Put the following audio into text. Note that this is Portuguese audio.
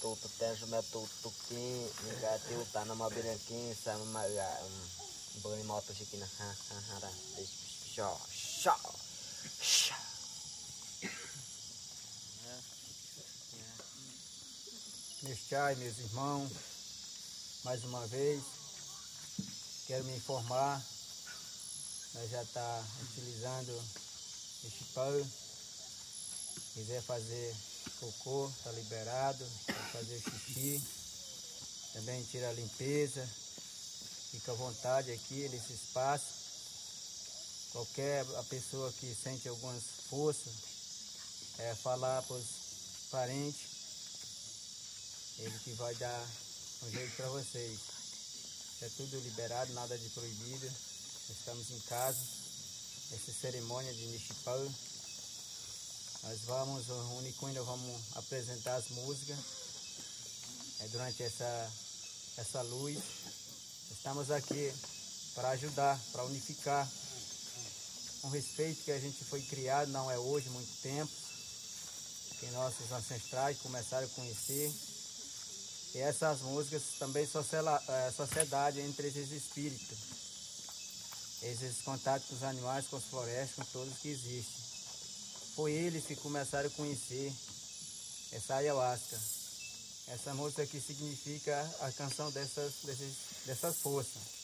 tu tu tejo me tu tu ki nga ti uta na mabira ki sa ma ga bani moto shikina ha ha ha. Ra sha sha sha Meus chai, meus irmãos, mais uma vez, quero me informar, nós já está utilizando este pão, quiser fazer cocô, está liberado, pode fazer xixi, também tira a limpeza, fica à vontade aqui nesse espaço. Qualquer a pessoa que sente algumas forças, é falar para os parentes ele que vai dar um jeito para vocês. É tudo liberado, nada de proibido. Estamos em casa. Essa cerimônia de Nishipau. Nós vamos, o único ainda vamos apresentar as músicas é, durante essa, essa luz. Estamos aqui para ajudar, para unificar. Com respeito que a gente foi criado, não é hoje, muito tempo. Que nossos ancestrais começaram a conhecer e essas músicas também é, sociedade entre esses espíritos. Esses contatos com os animais, com as florestas, com todos que existem. Foi eles que começaram a conhecer essa ayahuasca. Essa música que significa a canção dessas, dessas, dessas forças.